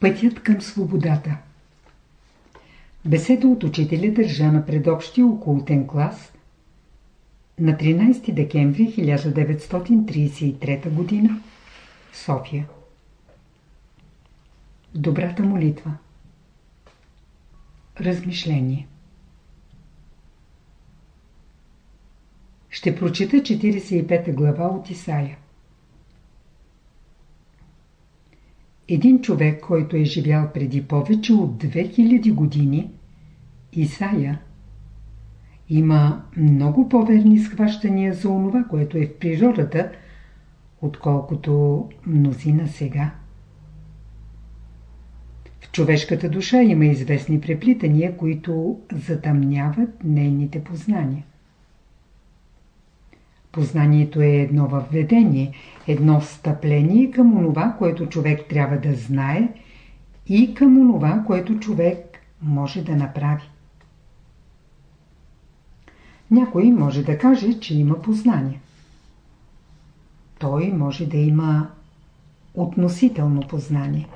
Пътят към свободата. Беседа от учителя държа на предобщия окултен клас. На 13 декември 1933 г. София. Добрата молитва. Размишление. Ще прочита 45 глава от Исаия. Един човек, който е живял преди повече от 2000 години, Исаия, има много по-верни схващания за онова, което е в природата, отколкото мнозина сега. В човешката душа има известни преплитания, които затъмняват нейните познания. Познанието е едно въведение, едно встъпление към онова, което човек трябва да знае и към онова, което човек може да направи. Някой може да каже, че има познание. Той може да има относително познание.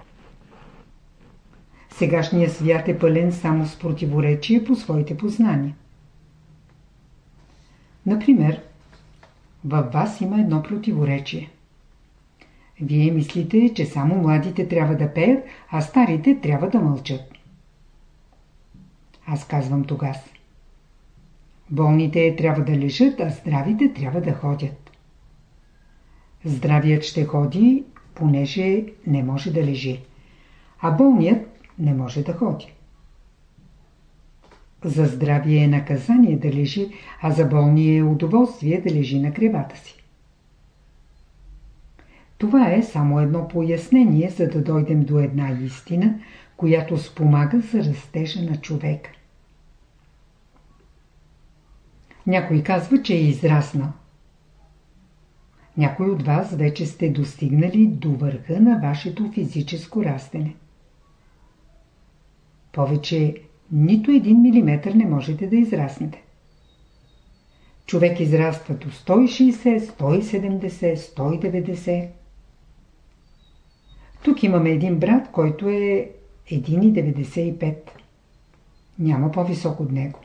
Сегашният свят е пълен само с противоречие по своите познания. Например, във вас има едно противоречие. Вие мислите, че само младите трябва да пеят, а старите трябва да мълчат. Аз казвам тогас. Болните трябва да лежат, а здравите трябва да ходят. Здравият ще ходи, понеже не може да лежи, а болният не може да ходи. За здравие е наказание да лежи, а за болния е удоволствие да лежи на кревата си. Това е само едно пояснение, за да дойдем до една истина, която спомага за растежа на човека. Някой казва, че е израснал. Някой от вас вече сте достигнали до върха на вашето физическо растене. Повече нито един милиметър не можете да израснете. Човек израства до 160, 170, 190. Тук имаме един брат, който е 1,95. Няма по-висок от него.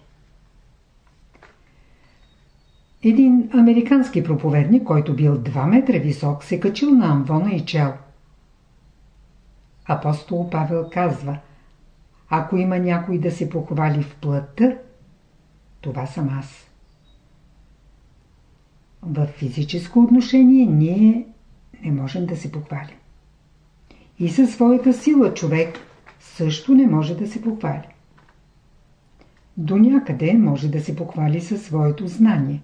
Един американски проповедник, който бил 2 метра висок, се качил на амвона и чел. Апостол Павел казва Ако има някой да се похвали в плътта, това съм аз. В физическо отношение ние не можем да се похвалим. И със своята сила човек също не може да се похвали. До някъде може да се похвали със своето знание.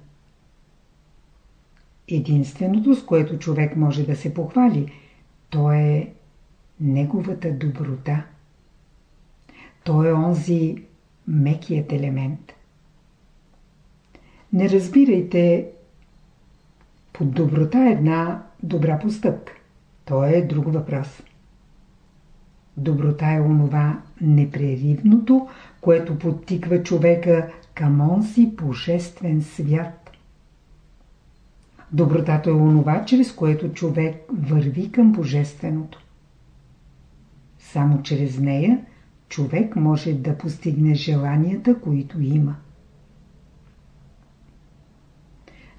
Единственото, с което човек може да се похвали, то е неговата доброта. То е онзи мекият елемент. Не разбирайте под доброта една добра постъпка. То е друг въпрос. Доброта е онова непреривното, което подтиква човека към онзи божествен свят. Добротата е онова, чрез което човек върви към Божественото. Само чрез нея човек може да постигне желанията, които има.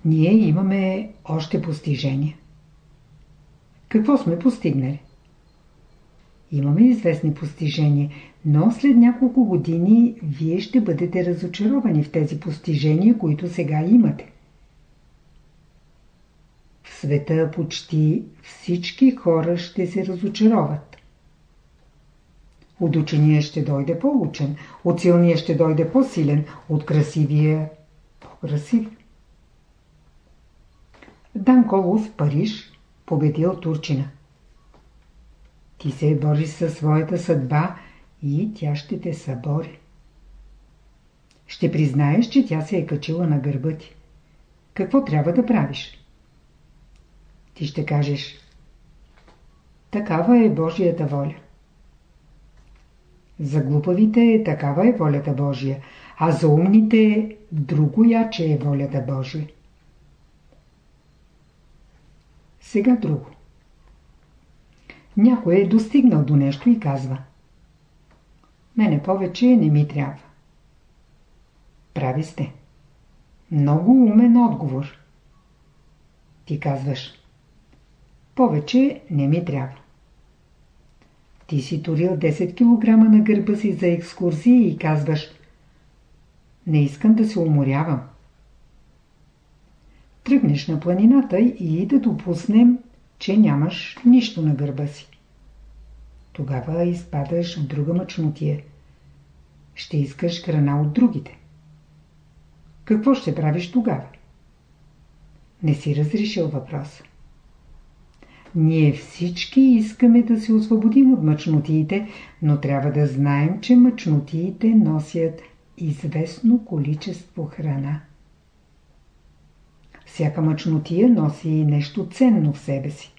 Ние имаме още постижения. Какво сме постигнали? Имаме известни постижения, но след няколко години вие ще бъдете разочаровани в тези постижения, които сега имате света почти всички хора ще се разочароват. От учения ще дойде по-учен, от силния ще дойде по-силен, от красивия по-красив. Дан Колов Париж победил Турчина. Ти се бориш със своята съдба и тя ще те събори. Ще признаеш, че тя се е качила на гърба ти. Какво трябва да правиш? Ти ще кажеш Такава е Божията воля. За глупавите такава е волята Божия, а за умните друго яче е волята Божия. Сега друго. Някой е достигнал до нещо и казва Мене повече не ми трябва. Прави сте. Много умен отговор. Ти казваш Повече не ми трябва. Ти си турил 10 кг на гърба си за екскурзия и казваш Не искам да се уморявам. Тръгнеш на планината и да допуснем, че нямаш нищо на гърба си. Тогава изпадаш в друга мъчнотия. Ще искаш храна от другите. Какво ще правиш тогава? Не си разрешил въпроса. Ние всички искаме да се освободим от мъчнотиите, но трябва да знаем, че мъчнотиите носят известно количество храна. Всяка мъчнотия носи нещо ценно в себе си.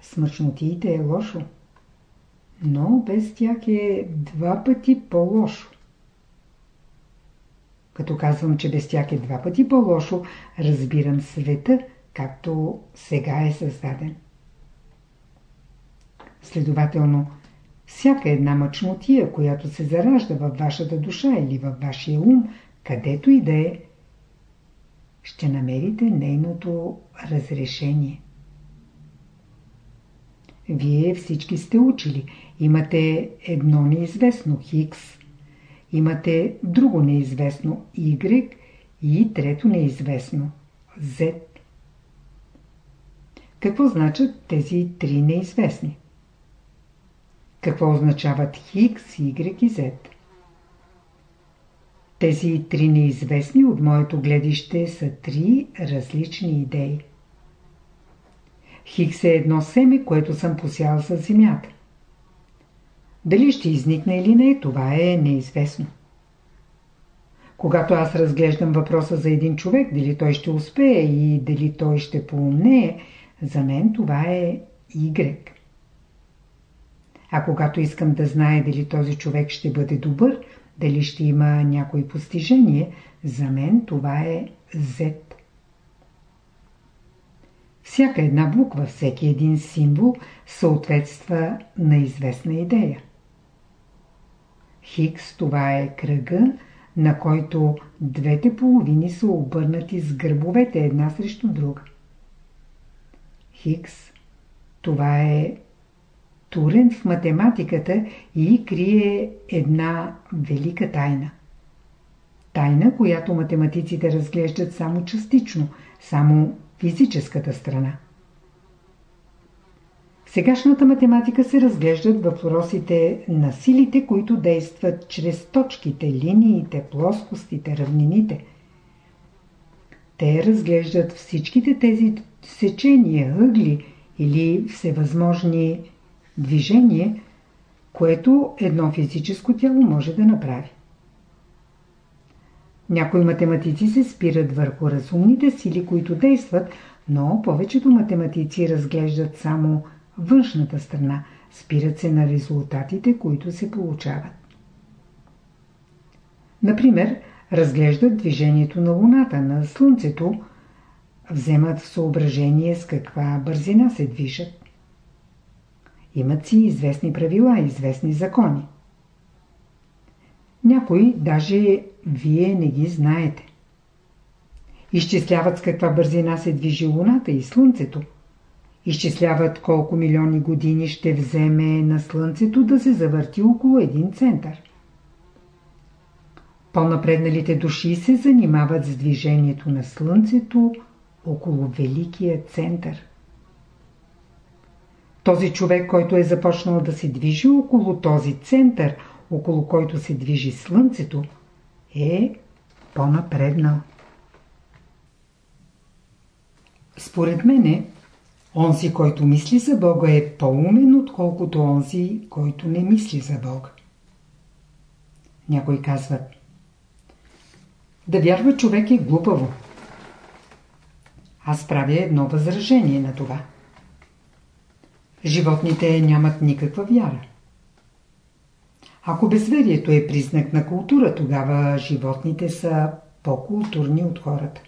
С мъчнотиите е лошо, но без тях е два пъти по-лошо. Като казвам, че без тях е два пъти по-лошо, разбирам света – както сега е създаден. Следователно, всяка една мъчнотия, която се заражда във вашата душа или във вашия ум, където и да е, ще намерите нейното разрешение. Вие всички сте учили. Имате едно неизвестно Хикс, имате друго неизвестно Y и трето неизвестно Z. Какво значат тези три неизвестни? Какво означават Хикс, Y и Z? Тези три неизвестни от моето гледище са три различни идеи. Хикс е едно семе, което съм посял за земята. Дали ще изникне или не, това е неизвестно. Когато аз разглеждам въпроса за един човек, дали той ще успее и дали той ще поумнее, за мен това е Y. А когато искам да знае дали този човек ще бъде добър, дали ще има някои постижение, за мен това е Z. Всяка една буква, всеки един символ съответства на известна идея. Хикс това е кръга, на който двете половини са обърнати с гърбовете една срещу друга. Хикс. Това е турен в математиката и крие една велика тайна. Тайна, която математиците разглеждат само частично, само физическата страна. В сегашната математика се разглеждат въпросите на силите, които действат чрез точките, линиите, плоскостите, равнините. Те разглеждат всичките тези сечения, ъгли или всевъзможни движения, което едно физическо тяло може да направи. Някои математици се спират върху разумните сили, които действат, но повечето математици разглеждат само външната страна, спират се на резултатите, които се получават. Например, разглеждат движението на Луната, на Слънцето, вземат съображение с каква бързина се движат. Имат си известни правила, известни закони. Някои даже вие не ги знаете. Изчисляват с каква бързина се движи Луната и Слънцето. Изчисляват колко милиони години ще вземе на Слънцето да се завърти около един център. По-напредналите души се занимават с движението на Слънцето, около великия център. Този човек, който е започнал да се движи около този център, около който се движи Слънцето, е по-напреднал. Според мене, онзи, който мисли за Бога е по-умен, отколкото онзи, който не мисли за Бога. Някой казват, да вярва човек е глупаво. Аз правя едно възражение на това. Животните нямат никаква вяра. Ако безверието е признак на култура, тогава животните са по-културни от хората.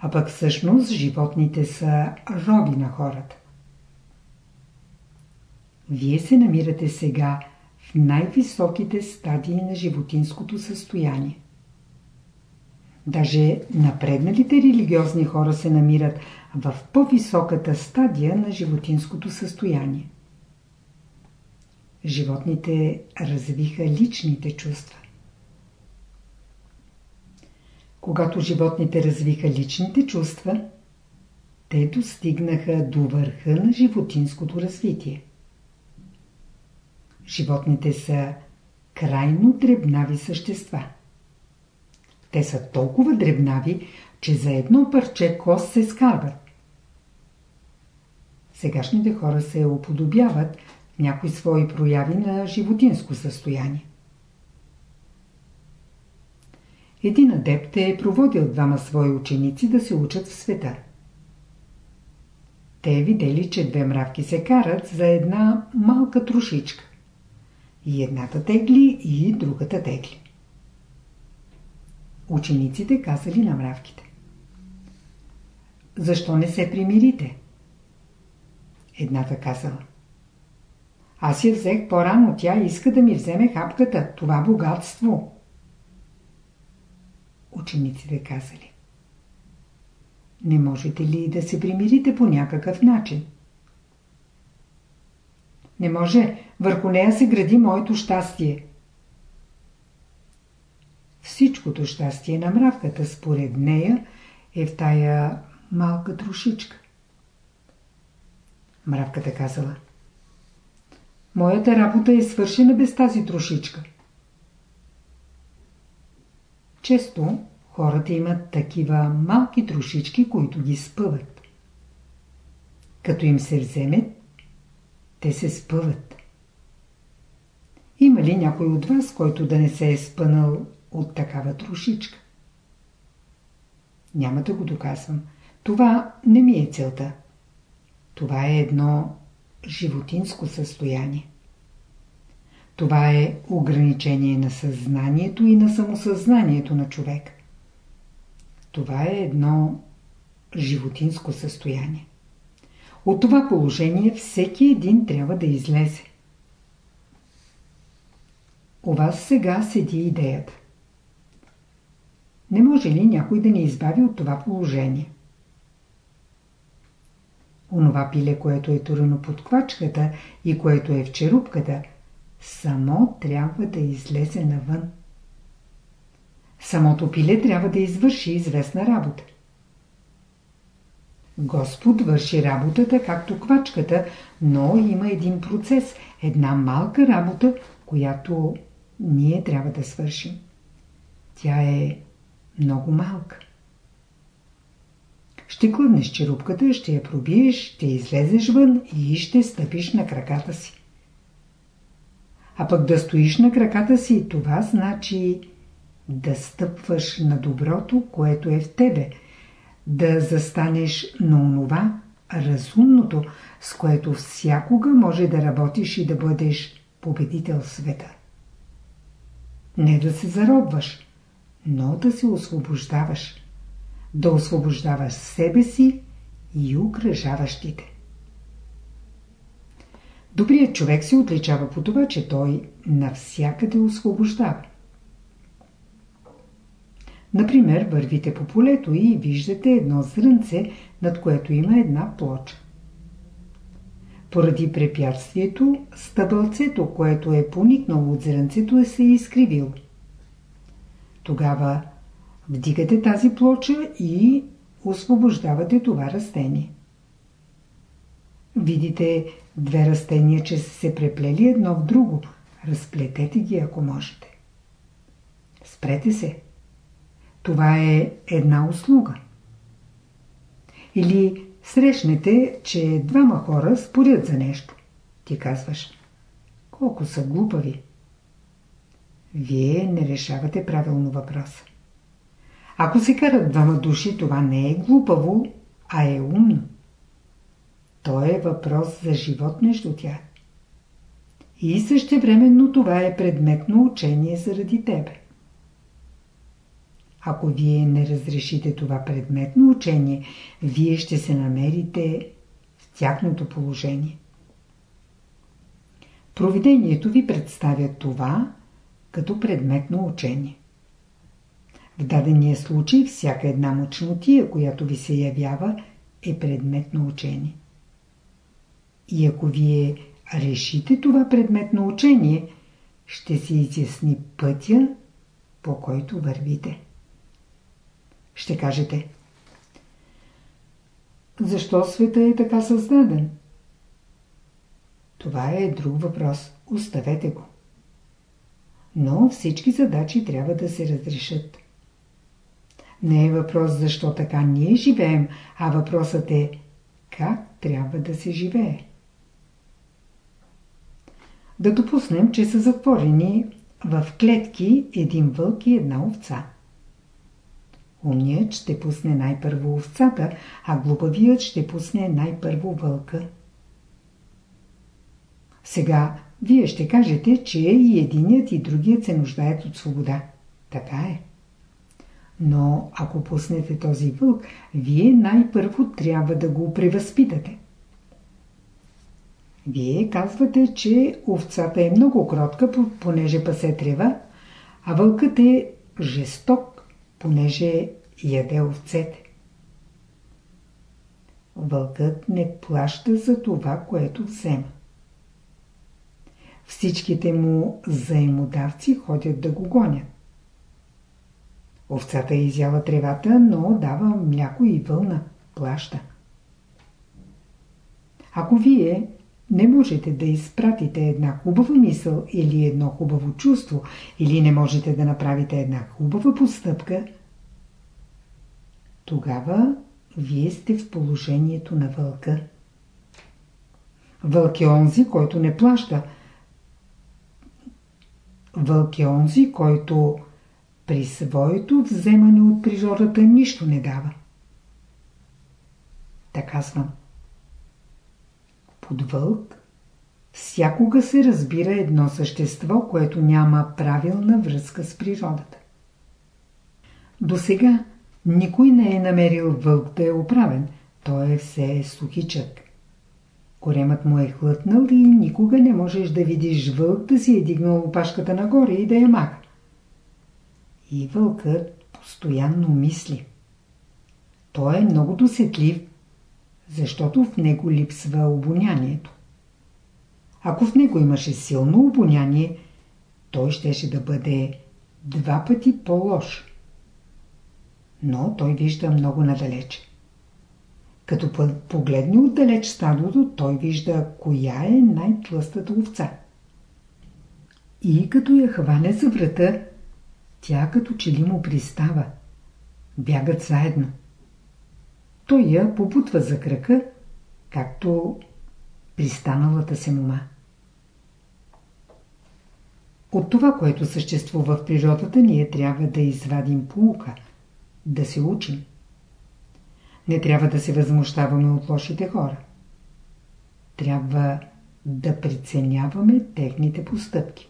А пък всъщност животните са роби на хората. Вие се намирате сега в най-високите стадии на животинското състояние. Даже напредналите религиозни хора се намират в по-високата стадия на животинското състояние. Животните развиха личните чувства. Когато животните развиха личните чувства, те достигнаха до върха на животинското развитие. Животните са крайно дребнави същества. Те са толкова дребнави, че за едно парче кост се скарват. Сегашните хора се уподобяват в някои свои прояви на животинско състояние. Един адепт е проводил двама свои ученици да се учат в света. Те видели, че две мравки се карат за една малка трошичка. И едната тегли, и другата тегли. Учениците казали на мравките. Защо не се примирите? Едната казала. Аз я взех по-рано, тя иска да ми вземе хапката, това богатство. Учениците казали. Не можете ли да се примирите по някакъв начин? Не може. Върху нея се гради моето щастие. Всичкото щастие на мравката според нея е в тая малка трошичка. Мравката казала. Моята работа е свършена без тази трошичка. Често хората имат такива малки трошички, които ги спъват. Като им се вземе, те се спъват. Има ли някой от вас, който да не се е спънал от такава трошичка? Няма да го доказвам. Това не ми е целта. Това е едно животинско състояние. Това е ограничение на съзнанието и на самосъзнанието на човек. Това е едно животинско състояние. От това положение всеки един трябва да излезе. У вас сега седи идеята. Не може ли някой да ни избави от това положение? Онова пиле, което е турено под квачката и което е в черупката, само трябва да излезе навън. Самото пиле трябва да извърши известна работа. Господ върши работата както квачката, но има един процес, една малка работа, която ние трябва да свършим. Тя е много малка. Ще клъднеш черупката, ще я пробиеш, ще излезеш вън и ще стъпиш на краката си. А пък да стоиш на краката си, това значи да стъпваш на доброто, което е в тебе, да застанеш на онова разумното, с което всякога може да работиш и да бъдеш победител света. Не да се заробваш, но да се освобождаваш. Да освобождаваш себе си и окръжаващите. Добрият човек се отличава по това, че той навсякъде освобождава. Например, вървите по полето и виждате едно зрънце, над което има една плоча. Поради препятствието, стъбълцето, което е поникнало от зрънцето, е се изкривило. Тогава вдигате тази плоча и освобождавате това растение. Видите две растения, че са се преплели едно в друго. Разплетете ги, ако можете. Спрете се. Това е една услуга. Или срещнете, че двама хора спорят за нещо. Ти казваш, колко са глупави. Вие не решавате правилно въпроса. Ако се карат двама души, това не е глупаво, а е умно. То е въпрос за живот между тях. И същевременно това е предметно учение заради тебе. Ако вие не разрешите това предметно учение, вие ще се намерите в тяхното положение. Провидението ви представя това като предметно учение. В дадения случай всяка една мъчнотия, която ви се явява, е предметно учение. И ако вие решите това предметно учение, ще се изясни пътя, по който вървите. Ще кажете Защо света е така създаден? Това е друг въпрос. Оставете го. Но всички задачи трябва да се разрешат. Не е въпрос защо така ние живеем, а въпросът е как трябва да се живее. Да допуснем, че са затворени в клетки един вълк и една овца. Умният ще пусне най-първо овцата, а глупавият ще пусне най-първо вълка. Сега вие ще кажете, че и единият и другият се нуждаят от свобода. Така е. Но ако пуснете този вълк, вие най-първо трябва да го превъзпитате. Вие казвате, че овцата е много кротка, понеже пасе трева, а вълкът е жесток, понеже яде овцете. Вълкът не плаща за това, което взема. Всичките му заемодавци ходят да го гонят. Овцата изяла тревата, но дава мляко и вълна. Плаща. Ако вие не можете да изпратите една хубава мисъл или едно хубаво чувство, или не можете да направите една хубава постъпка, тогава вие сте в положението на вълка. Вълк е онзи, който не плаща. Вълк е онзи, който при своето вземане от природата нищо не дава. Така казвам. Под вълк всякога се разбира едно същество, което няма правилна връзка с природата. До сега никой не е намерил вълк да е оправен. Той е все сухичък. Коремът му е хлътнал и никога не можеш да видиш вълк да си е дигнал опашката нагоре и да я маха. И вълкът постоянно мисли. Той е много досетлив, защото в него липсва обонянието. Ако в него имаше силно обоняние, той щеше да бъде два пъти по-лош. Но той вижда много надалече. Като погледне отдалеч стадото, той вижда коя е най-тлъстата овца. И като я хване за врата, тя като че ли му пристава. Бягат заедно. Той я побутва за крака, както пристаналата се мума. От това, което съществува в природата, ние трябва да извадим полука, да се учим. Не трябва да се възмущаваме от лошите хора. Трябва да преценяваме техните постъпки.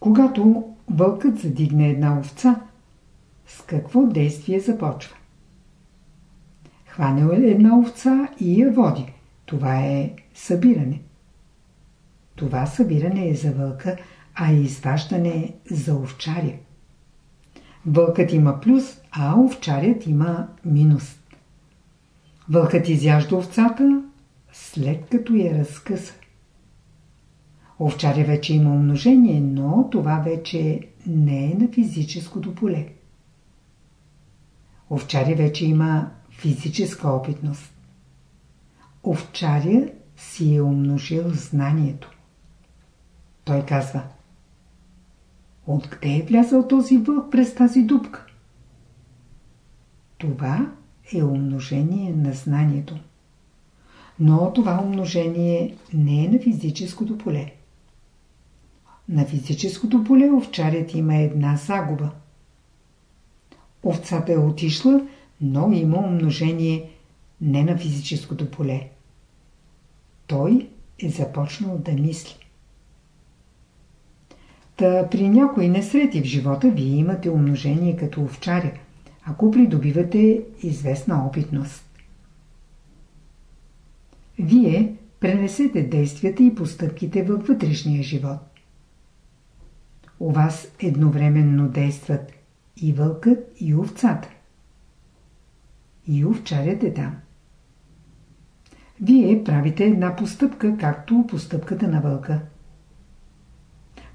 Когато вълкът задигне една овца, с какво действие започва? Хванел е една овца и я води. Това е събиране. Това събиране е за вълка, а изваждане за овчаря. Вълкът има плюс, а овчарят има минус. Вълкът изяжда овцата, след като я разкъса. Овчаря вече има умножение, но това вече не е на физическото поле. Овчаря вече има физическа опитност. Овчаря си е умножил знанието. Той казва Откъде е влязъл този вълк през тази дупка? Това е умножение на знанието. Но това умножение не е на физическото поле. На физическото поле овчарят има една загуба. Овцата е отишла, но има умножение не на физическото поле. Той е започнал да мисли. Та при някои несрети в живота вие имате умножение като овчаря, ако придобивате известна опитност. Вие пренесете действията и постъпките във вътрешния живот. У вас едновременно действат и вълкът, и овцата. И овчарят е там. Вие правите една постъпка, както постъпката на вълка.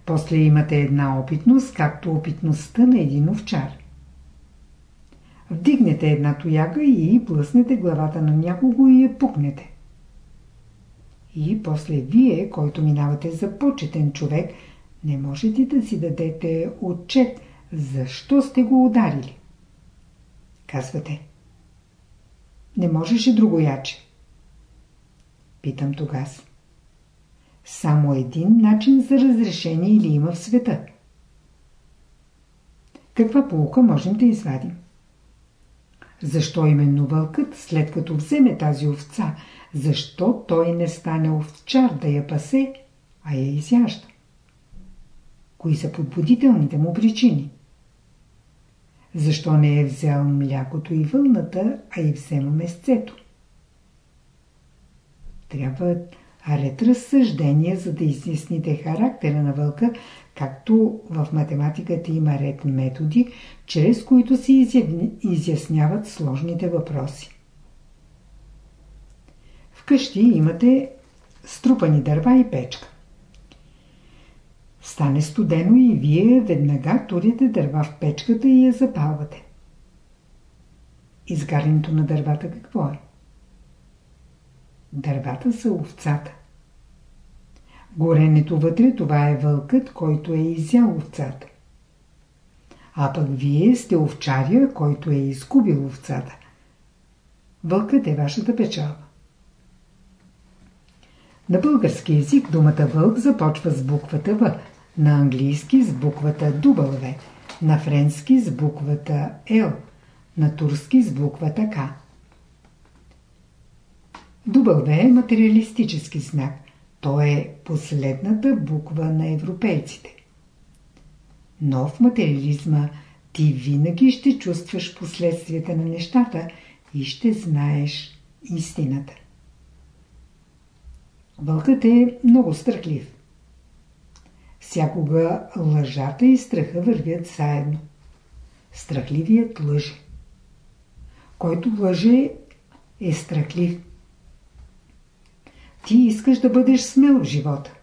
После имате една опитност, както опитността на един овчар. Вдигнете една тояга и плъснете главата на някого и я пукнете. И после вие, който минавате за почетен човек, не можете да си дадете отчет, защо сте го ударили. Казвате. Не можеше другояче. Питам тогас. Само един начин за разрешение или има в света? Каква полука можем да извадим? Защо именно вълкът, след като вземе тази овца, защо той не стане овчар да я пасе, а я изяжда? Кои са подбудителните му причини? Защо не е взел млякото и вълната, а и взема месцето? Трябва ред разсъждения, за да изясните характера на вълка, както в математиката има ред методи, чрез които се изясняват сложните въпроси. Вкъщи имате струпани дърва и печка. Стане студено и вие веднага турите дърва в печката и я запалвате. Изгарянето на дървата какво е? Дървата са овцата. Горенето вътре това е вълкът, който е изял овцата. А пък вие сте овчаря, който е изгубил овцата. Вълкът е вашата печалба. На български язик думата вълк започва с буквата В, на английски с буквата W, на френски с буквата L, на турски с буквата К. W е материалистически знак. То е последната буква на европейците. Но в материализма ти винаги ще чувстваш последствията на нещата и ще знаеш истината. Вълкът е много страхлив. Всякога лъжата и страха вървят заедно. Страхливият лъже. Който лъже е страхлив. Ти искаш да бъдеш смел в живота.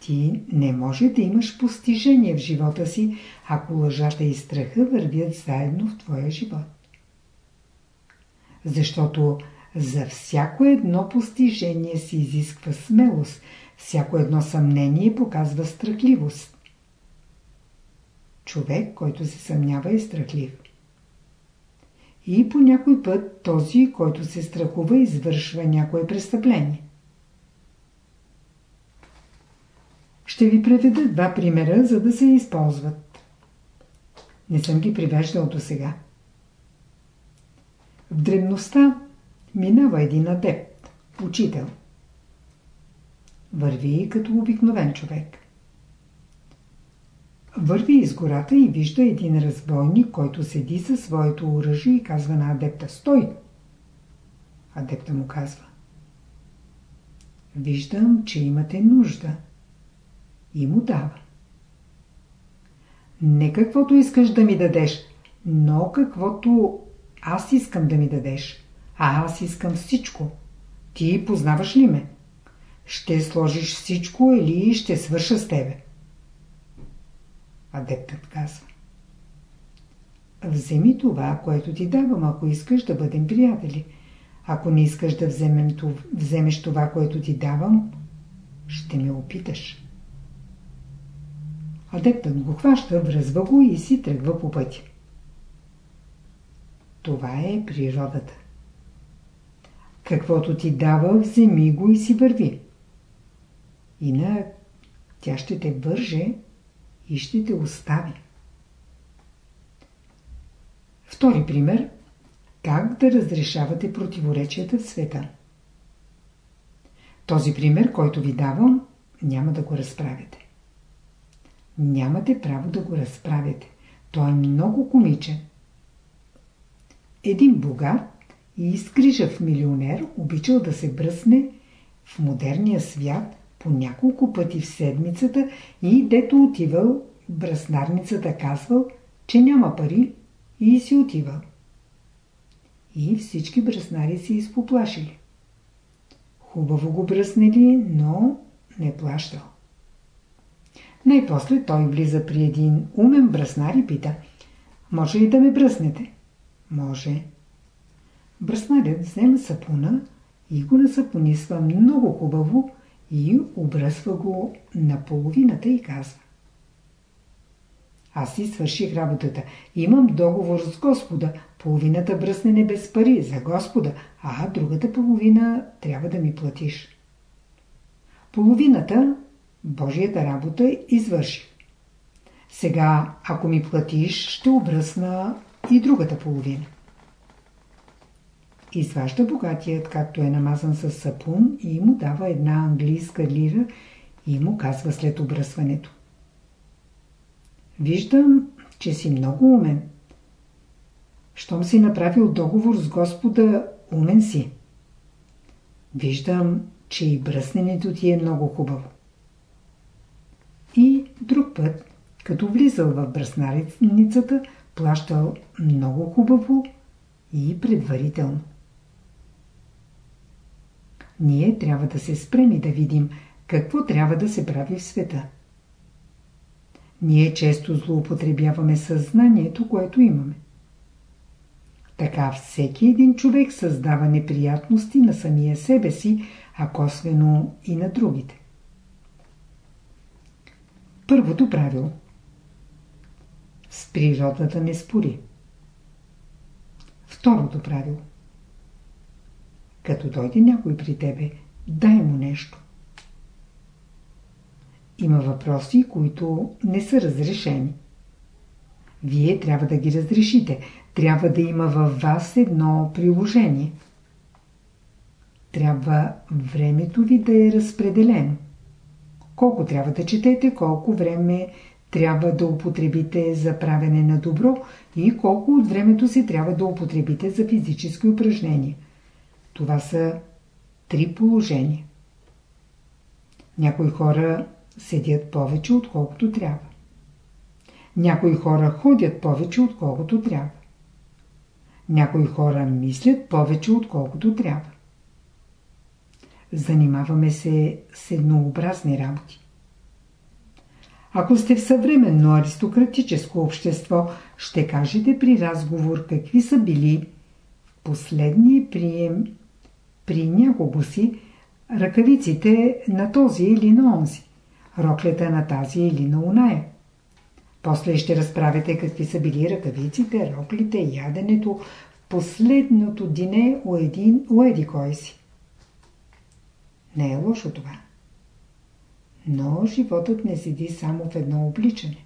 Ти не може да имаш постижение в живота си, ако лъжата и страха вървят заедно в твоя живот. Защото за всяко едно постижение се изисква смелост, всяко едно съмнение показва страхливост. Човек, който се съмнява е страхлив. И по някой път този, който се страхува, извършва някое престъпление. Ще ви преведа два примера, за да се използват. Не съм ги привеждал до сега. В древността минава един адепт, учител. Върви като обикновен човек. Върви из гората и вижда един разбойник, който седи със своето оръжие и казва на адепта «Стой!» Адепта му казва «Виждам, че имате нужда» и му дава. Не каквото искаш да ми дадеш, но каквото аз искам да ми дадеш. А аз искам всичко. Ти познаваш ли ме? Ще сложиш всичко или ще свърша с тебе? Адептът казва. Вземи това, което ти давам, ако искаш да бъдем приятели. Ако не искаш да вземем, вземеш това, което ти давам, ще ме опиташ. Адептът го хваща, връзва го и си тръгва по пътя. Това е природата. Каквото ти дава, вземи го и си върви. Инак тя ще те върже и ще те остави. Втори пример. Как да разрешавате противоречията в света? Този пример, който ви давам, няма да го разправяте. Нямате право да го разправяте. Той е много комичен. Един богат и изкрижав милионер обичал да се бръсне в модерния свят по няколко пъти в седмицата и дето отивал, браснарницата казвал, че няма пари и си отивал. И всички браснари се изпоплашили. Хубаво го бръснели, но не плащал. Най-после той влиза при един умен браснар и пита Може ли да ме бръснете? Може. Бръснарят взема сапуна и го насапонисва много хубаво и обръсва го на половината и казва Аз си свърших работата. Имам договор с Господа. Половината бръснене без пари за Господа, а другата половина трябва да ми платиш. Половината Божията работа извърших. Сега, ако ми платиш, ще обръсна и другата половина. Изважда богатият, както е намазан с сапун и му дава една английска лира и му казва след обръсването. Виждам, че си много умен. Щом си направил договор с Господа, умен си. Виждам, че и бръсненето ти е много хубаво. И друг път, като влизал в бръснарицата, плащал много хубаво и предварително. Ние трябва да се спрем и да видим какво трябва да се прави в света. Ние често злоупотребяваме съзнанието, което имаме. Така всеки един човек създава неприятности на самия себе си, а косвено и на другите. Първото правило С природата не спори. Второто правило Като дойде някой при тебе, дай му нещо. Има въпроси, които не са разрешени. Вие трябва да ги разрешите. Трябва да има във вас едно приложение. Трябва времето ви да е разпределено колко трябва да четете, колко време трябва да употребите за правене на добро и колко от времето си трябва да употребите за физически упражнения. Това са три положения. Някои хора седят повече, отколкото трябва. Някои хора ходят повече, отколкото трябва. Някои хора мислят повече, отколкото трябва. Занимаваме се с еднообразни работи. Ако сте в съвременно аристократическо общество, ще кажете при разговор какви са били последния прием при някого си ръкавиците на този или на онзи, роклята на тази или на оная. После ще разправите какви са били ръкавиците, роклите, яденето в последното дине у един, у еди кой си. Не е лошо това. Но животът не седи само в едно обличане.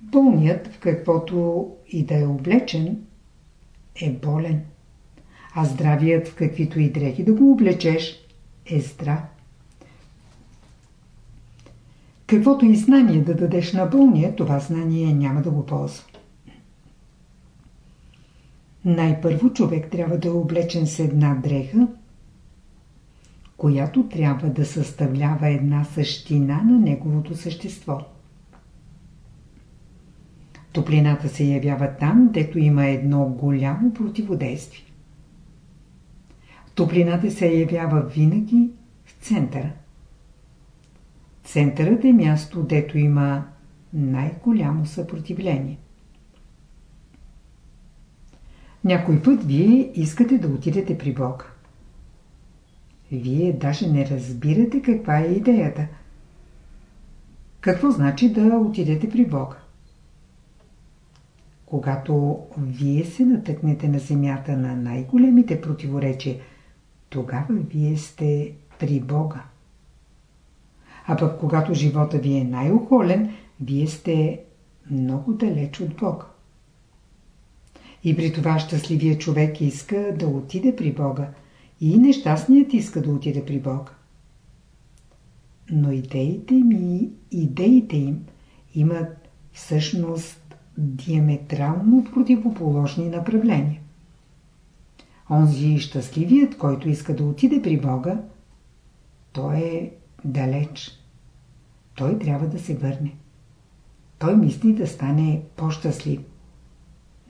Болният, в каквото и да е облечен, е болен. А здравият, в каквито и дрехи да го облечеш, е здрав. Каквото и знание да дадеш на болния, това знание няма да го ползва. Най-първо човек трябва да е облечен с една дреха, която трябва да съставлява една същина на неговото същество. Топлината се явява там, дето има едно голямо противодействие. Топлината се явява винаги в центъра. Центърът е място, дето има най-голямо съпротивление. Някой път вие искате да отидете при Бога. Вие даже не разбирате каква е идеята. Какво значи да отидете при Бога? Когато вие се натъкнете на земята на най-големите противоречия, тогава вие сте при Бога. А пък когато живота ви е най-охолен, вие сте много далеч от Бога. И при това щастливия човек иска да отиде при Бога, и нещастният иска да отиде при Бога. Но идеите ми, идеите им имат всъщност диаметрално противоположни направления. Онзи щастливият, който иска да отиде при Бога, той е далеч. Той трябва да се върне. Той мисли да стане по-щастлив.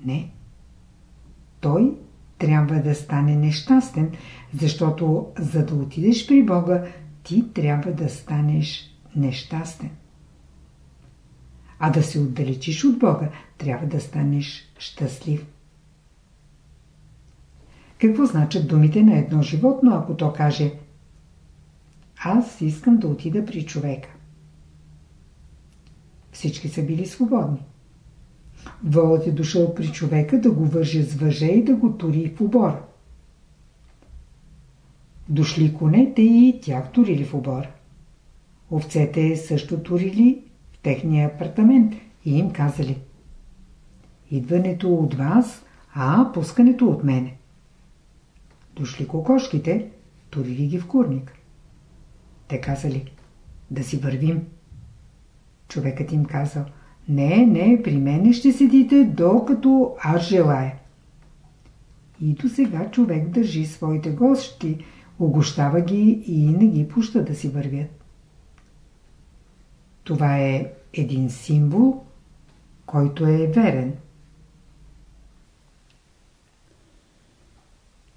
Не. Той трябва да стане нещастен, защото за да отидеш при Бога, ти трябва да станеш нещастен. А да се отдалечиш от Бога, трябва да станеш щастлив. Какво значат думите на едно животно, ако то каже Аз искам да отида при човека? Всички са били свободни. Волът е дошъл при човека да го върже с въже и да го тури в обора. Дошли конете и тях турили в обора. Овцете също турили в техния апартамент и им казали Идването от вас, а пускането от мене. Дошли кокошките, турили ги в курник. Те казали да си вървим. Човекът им казал не, не, при мене ще седите, докато аз желая. И до сега човек държи своите гости, огощава ги и не ги пуща да си вървят. Това е един символ, който е верен.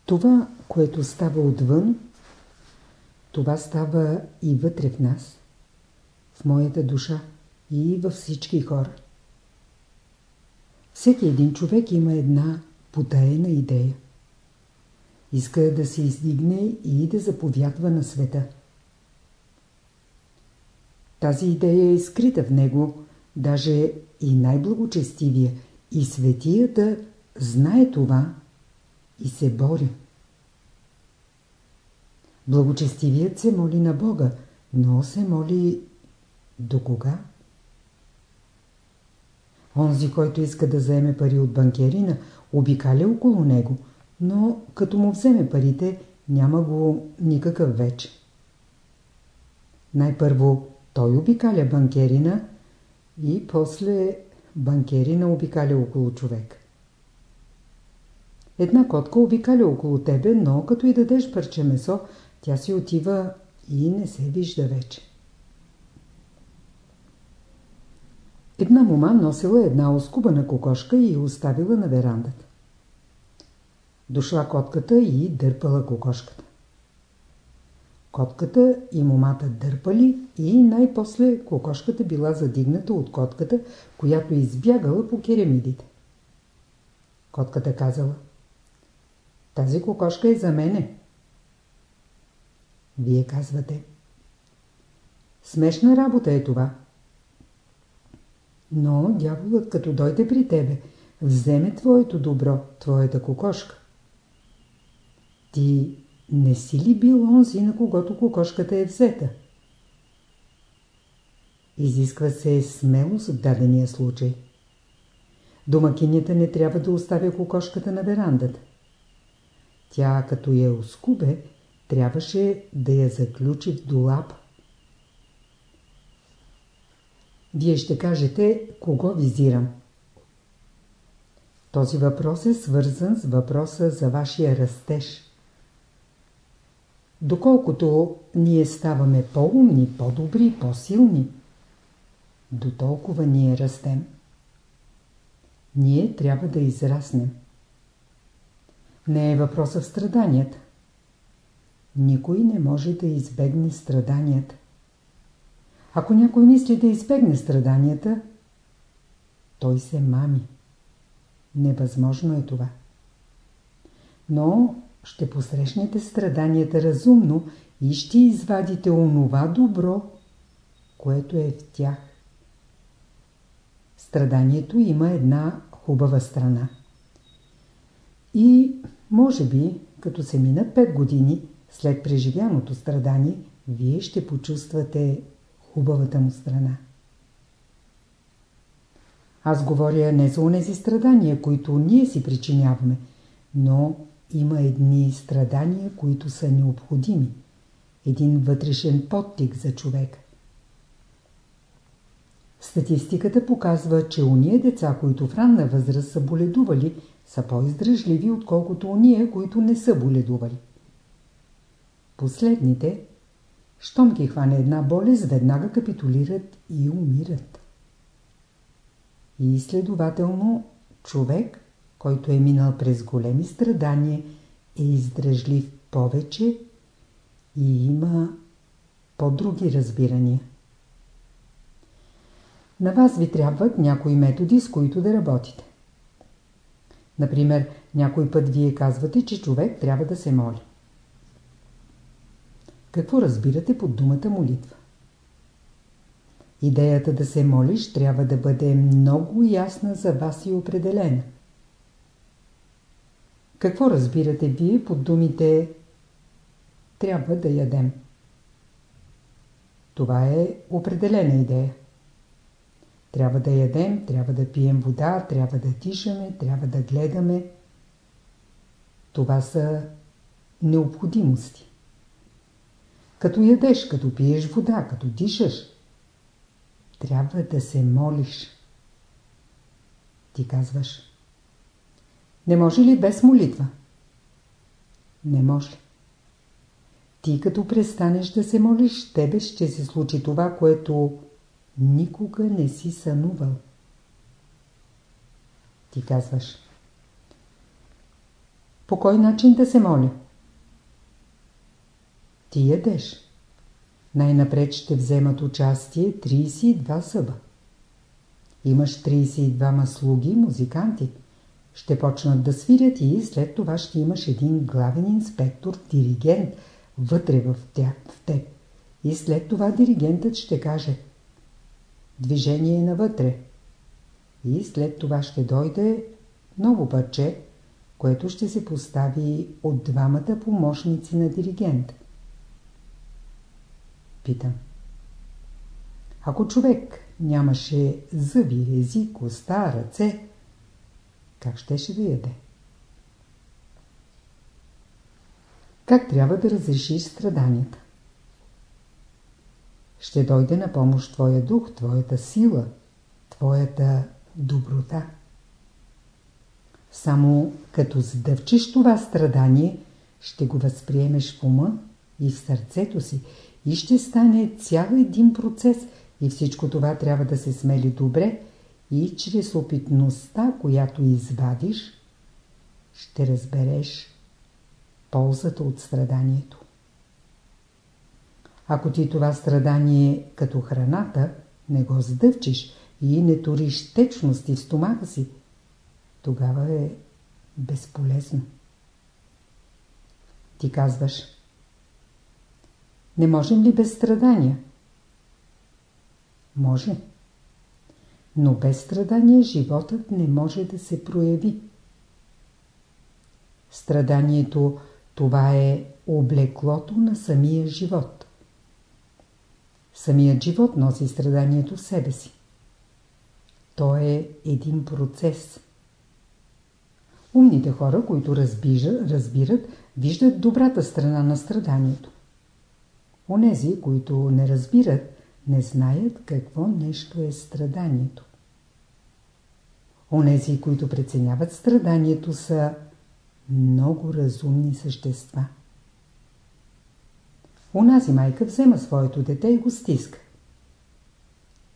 Това, което става отвън, това става и вътре в нас, в моята душа и във всички хора. Всеки един човек има една потаена идея. Иска да се издигне и да заповядва на света. Тази идея е скрита в него, даже и най-благочестивия, и светията знае това и се бори. Благочестивият се моли на Бога, но се моли до кога? Онзи, който иска да вземе пари от банкерина, обикаля около него, но като му вземе парите, няма го никакъв вече. Най-първо той обикаля банкерина и после банкерина обикаля около човек. Една котка обикаля около тебе, но като и дадеш парче месо, тя си отива и не се вижда вече. Една мома носила една оскубана кокошка и оставила на верандата. Дошла котката и дърпала кокошката. Котката и момата дърпали и най-после кокошката била задигната от котката, която избягала по керамидите. Котката казала Тази кокошка е за мене. Вие казвате Смешна работа е това. Но дяволът като дойде при тебе, вземе твоето добро, твоята кокошка. Ти не си ли бил онзи, на когото кокошката е взета? Изисква се смелост в дадения случай. Домакинята не трябва да оставя кокошката на верандата. Тя, като я оскубе, трябваше да я заключи в долап. Вие ще кажете, кого визирам? Този въпрос е свързан с въпроса за вашия растеж. Доколкото ние ставаме по-умни, по-добри, по-силни, до толкова ние растем. Ние трябва да израснем. Не е въпроса в страданията. Никой не може да избегне страданията. Ако някой мисли да избегне страданията, той се мами. Невъзможно е това. Но ще посрещнете страданията разумно и ще извадите онова добро, което е в тях. Страданието има една хубава страна. И, може би, като се минат 5 години, след преживяното страдание, вие ще почувствате хубавата му страна. Аз говоря не за онези страдания, които ние си причиняваме, но има едни страдания, които са необходими. Един вътрешен подтик за човек. Статистиката показва, че уния деца, които в ранна възраст са боледували, са по-издръжливи, отколкото уния, които не са боледували. Последните, Щом ги хване една болест, веднага капитулират и умират. И следователно, човек, който е минал през големи страдания, е издръжлив повече и има по-други разбирания. На вас ви трябват някои методи, с които да работите. Например, някой път вие казвате, че човек трябва да се моли. Какво разбирате под думата молитва? Идеята да се молиш трябва да бъде много ясна за вас и определена. Какво разбирате вие под думите трябва да ядем? Това е определена идея. Трябва да ядем, трябва да пием вода, трябва да дишаме, трябва да гледаме. Това са необходимости. Като ядеш, като пиеш вода, като дишаш, трябва да се молиш. Ти казваш. Не може ли без молитва? Не може. Ти като престанеш да се молиш, тебе ще се случи това, което никога не си сънувал. Ти казваш. По кой начин да се моля? Ти ядеш. Най-напред ще вземат участие 32 съба. Имаш 32 слуги, музиканти. Ще почнат да свирят и след това ще имаш един главен инспектор, диригент, вътре в, тях, в теб. И след това диригентът ще каже – движение навътре. И след това ще дойде ново парче, което ще се постави от двамата помощници на диригент. Питам. Ако човек нямаше зъби, език, уста, ръце, как щеше да яде? Как трябва да разрешиш страданията? Ще дойде на помощ Твоя дух, Твоята сила, Твоята доброта. Само като сдъвчиш това страдание, ще го възприемеш в ума и в сърцето си и ще стане цял един процес и всичко това трябва да се смели добре и чрез опитността, която извадиш, ще разбереш ползата от страданието. Ако ти това страдание като храната не го сдъвчиш и не туриш течности в стомаха си, тогава е безполезно. Ти казваш Не можем ли без страдания? Може. Но без страдания животът не може да се прояви. Страданието това е облеклото на самия живот. Самият живот носи страданието в себе си. То е един процес. Умните хора, които разбижа, разбират, виждат добрата страна на страданието. Онези, които не разбират, не знаят какво нещо е страданието. Онези, които преценяват страданието, са много разумни същества. Унази майка взема своето дете и го стиска.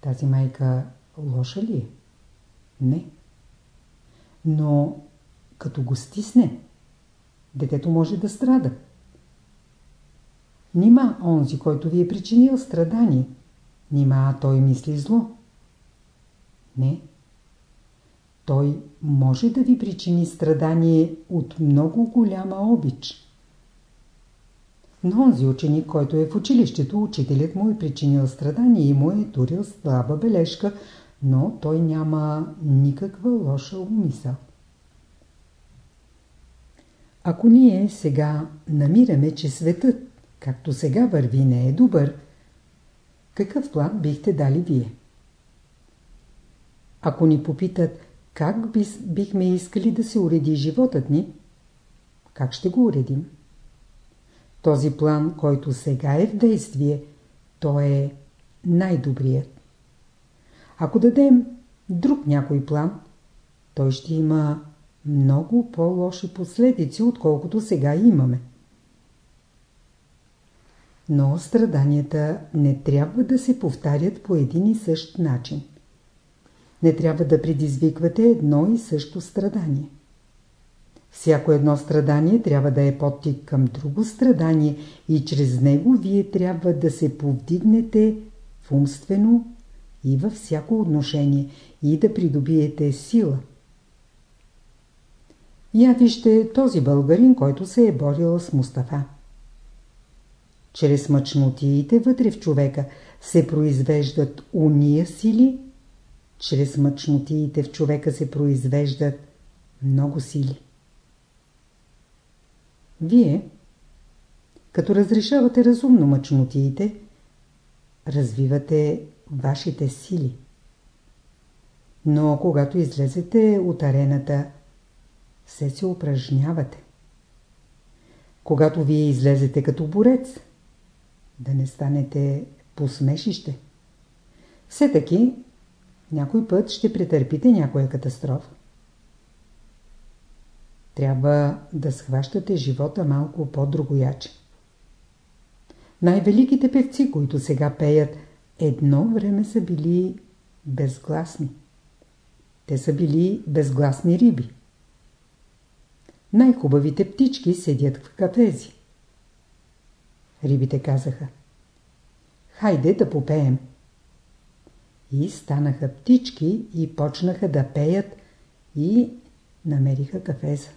Тази майка лоша ли е? Не. Но като го стисне, детето може да страда. Нима онзи, който ви е причинил страдание, нима той мисли зло. Не. Той може да ви причини страдание от много голяма обич. Но онзи ученик, който е в училището, учителят му е причинил страдание и му е турил слаба бележка, но той няма никаква лоша умисъл. Ако ние сега намираме, че светът, както сега върви, не е добър, какъв план бихте дали вие? Ако ни попитат как бихме искали да се уреди животът ни, как ще го уредим? Този план, който сега е в действие, той е най-добрият. Ако дадем друг някой план, той ще има много по-лоши последици, отколкото сега имаме. но страданията не трябва да се повтарят по един и същ начин. Не трябва да предизвиквате едно и също страдание. Всяко едно страдание трябва да е подтик към друго страдание и чрез него вие трябва да се повдигнете в умствено и във всяко отношение и да придобиете сила. Я вижте този българин, който се е борил с Мустафа. Чрез мъчнотиите вътре в човека се произвеждат уния сили, чрез мъчнотиите в човека се произвеждат много сили. Вие, като разрешавате разумно мъчнотиите, развивате вашите сили. Но когато излезете от арената, се се упражнявате. Когато вие излезете като борец, да не станете посмешище. Все таки, някой път ще претърпите някоя катастрофа. Трябва да схващате живота малко по-другояче. Най-великите певци, които сега пеят, едно време са били безгласни. Те са били безгласни риби. Най-хубавите птички седят в кафези. Рибите казаха Хайде да попеем. И станаха птички и почнаха да пеят и намериха кафеза.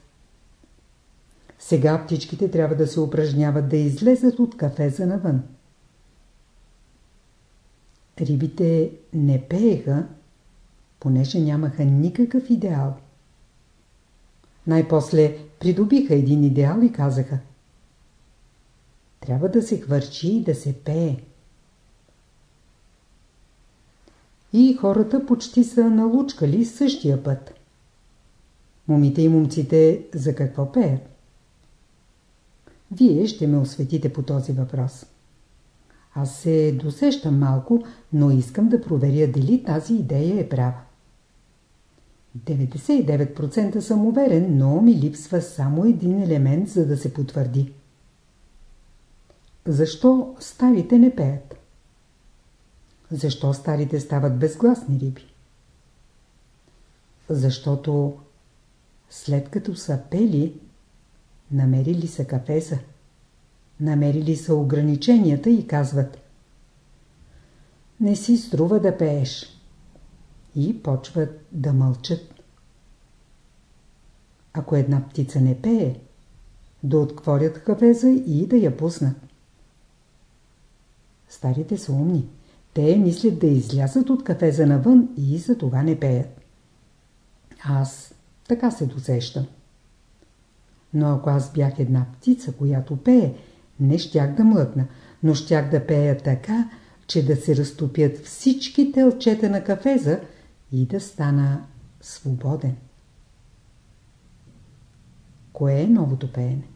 Сега птичките трябва да се упражняват да излезат от кафеза навън. Рибите не пееха, понеже нямаха никакъв идеал. Най-после придобиха един идеал и казаха Трябва да се хвърчи и да се пее. И хората почти са налучкали същия път. Момите и момците за какво пеят? Вие ще ме осветите по този въпрос. Аз се досещам малко, но искам да проверя дали тази идея е права. 99% съм уверен, но ми липсва само един елемент, за да се потвърди. Защо старите не пеят? Защо старите стават безгласни риби? Защото след като са пели, намерили са кафеса, намерили са ограниченията и казват Не си струва да пееш. И почват да мълчат. Ако една птица не пее, да отворят кафеза и да я пуснат. Старите са умни. Те мислят да излязат от кафеза навън и за това не пеят. Аз така се досещам. Но ако аз бях една птица, която пее, не щях да млъкна, но щях да пея така, че да се разтопят всички телчета на кафеза и да стана свободен. Кое е новото пеене?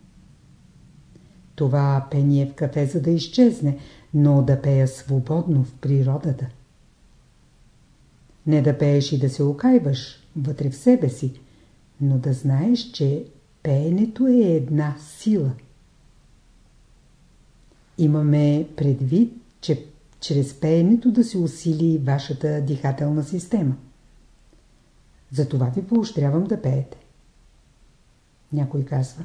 Това пение в кафеза да изчезне, но да пея свободно в природата. Не да пееш и да се окайваш вътре в себе си, но да знаеш, че пеенето е една сила. Имаме предвид, че чрез пеенето да се усили вашата дихателна система. Затова ви поощрявам да пеете. Някой казва.